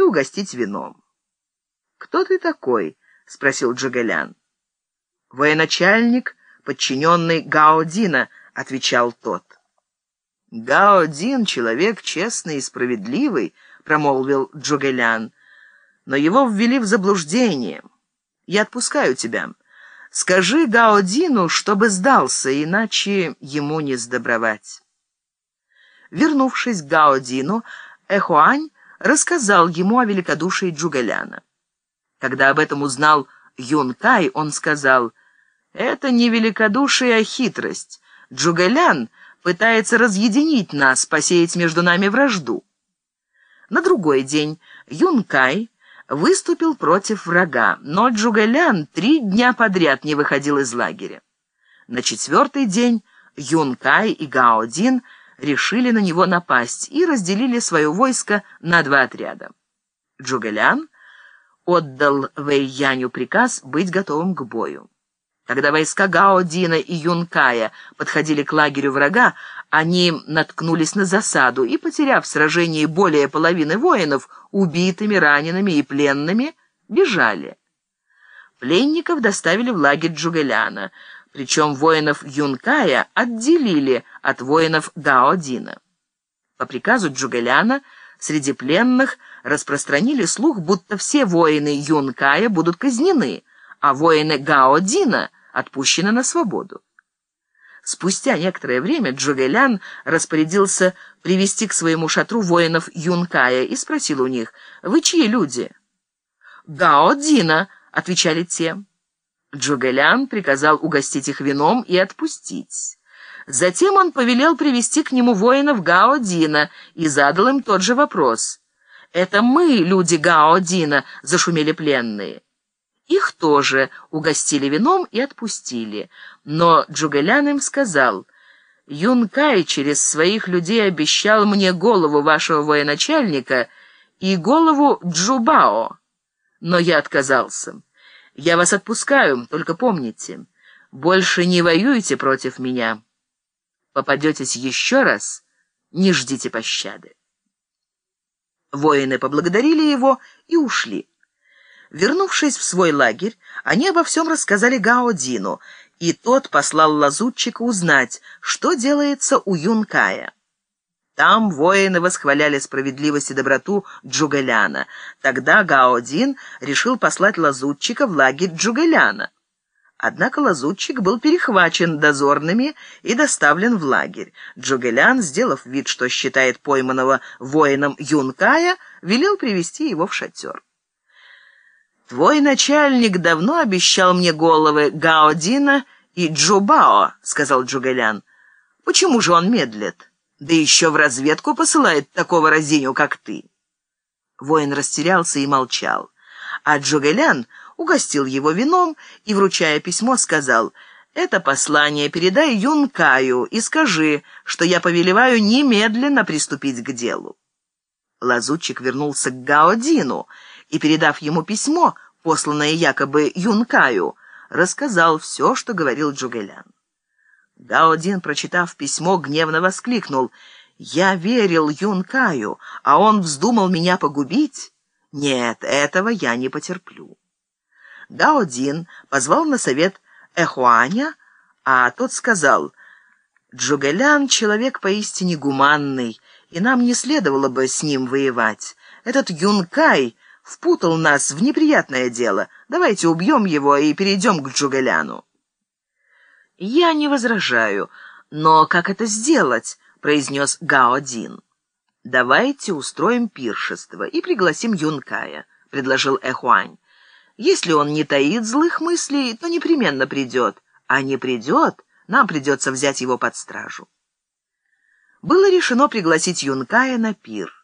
и угостить вином. «Кто ты такой?» — спросил Джагалян. «Военачальник, подчиненный Гаодина», — отвечал тот. «Гаодин — человек честный и справедливый», — промолвил Джугелян, — «но его ввели в заблуждение. Я отпускаю тебя. Скажи Гаодину, чтобы сдался, иначе ему не сдобровать». Вернувшись к Гаодину, Эхуань рассказал ему о великодушии Джугеляна. Когда об этом узнал Юнкай, он сказал, «Это не великодушие, а хитрость. Джугелян пытается разъединить нас, посеять между нами вражду». На другой день Юнкай выступил против врага, но Джугелян три дня подряд не выходил из лагеря. На четвертый день Юнкай и Гаодин решили на него напасть и разделили свое войско на два отряда. Джугелян отдал Вэйяню приказ быть готовым к бою. Когда войска Гао Дина и Юнкая подходили к лагерю врага, они наткнулись на засаду и, потеряв в сражении более половины воинов, убитыми, ранеными и пленными, бежали. Пленников доставили в лагерь Джугеляна, причем воинов Юнкая отделили от воинов Гао Дина. По приказу Джугеляна среди пленных распространили слух, будто все воины Юнкая будут казнены, а воины Гао Дина — отпущены на свободу. Спустя некоторое время Джугелян распорядился привести к своему шатру воинов Юнкая и спросил у них, «Вы чьи люди?» «Гао Дина», — отвечали те. Джугелян приказал угостить их вином и отпустить. Затем он повелел привести к нему воинов Гао Дина и задал им тот же вопрос. «Это мы, люди Гао Дина», — зашумели пленные. Их тоже угостили вином и отпустили. Но Джугелян им сказал, «Юнкай через своих людей обещал мне голову вашего военачальника и голову Джубао, но я отказался. Я вас отпускаю, только помните, больше не воюйте против меня. Попадетесь еще раз, не ждите пощады». Воины поблагодарили его и ушли. Вернувшись в свой лагерь, они обо всем рассказали Гаодину, и тот послал лазутчика узнать, что делается у Юнкая. Там воины восхваляли справедливость и доброту Джугаляна. Тогда Гаодин решил послать лазутчика в лагерь Джугаляна. Однако лазутчик был перехвачен дозорными и доставлен в лагерь. Джугелян, сделав вид, что считает пойманного воином Юнкая, велел привести его в шатер. «Твой начальник давно обещал мне головы Гаодина и Джубао», — сказал Джугалян. «Почему же он медлит? Да еще в разведку посылает такого разиню, как ты». Воин растерялся и молчал. А Джугалян угостил его вином и, вручая письмо, сказал «Это послание передай Юнкаю и скажи, что я повелеваю немедленно приступить к делу». Лазутчик вернулся к Гаодину и, передав ему письмо, посланное якобы Юнкаю, рассказал все, что говорил Джугелян. Гаодин, прочитав письмо, гневно воскликнул «Я верил Юнкаю, а он вздумал меня погубить? Нет, этого я не потерплю». Гаодин позвал на совет Эхуаня, а тот сказал «Джугелян — человек поистине гуманный, и нам не следовало бы с ним воевать. Этот Юнкай впутал нас в неприятное дело. Давайте убьем его и перейдем к Джугаляну». «Я не возражаю, но как это сделать?» — произнес Гао-Дин. «Давайте устроим пиршество и пригласим Юнкая», — предложил Эхуань. «Если он не таит злых мыслей, то непременно придет, а не придет, нам придется взять его под стражу». Было решено пригласить Юнкая на пир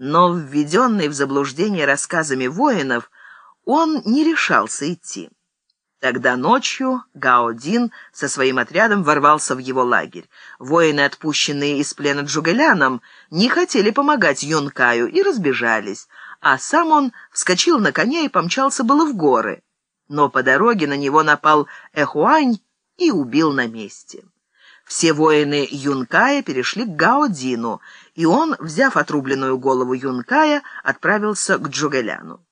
но, введенный в заблуждение рассказами воинов, он не решался идти. Тогда ночью Гаодин со своим отрядом ворвался в его лагерь. Воины, отпущенные из плена Джугеляном, не хотели помогать Юнкаю и разбежались, а сам он вскочил на коня и помчался было в горы. Но по дороге на него напал Эхуань и убил на месте. Все воины Юнкая перешли к Гаодину, и он, взяв отрубленную голову Юнкая, отправился к Джугеляну.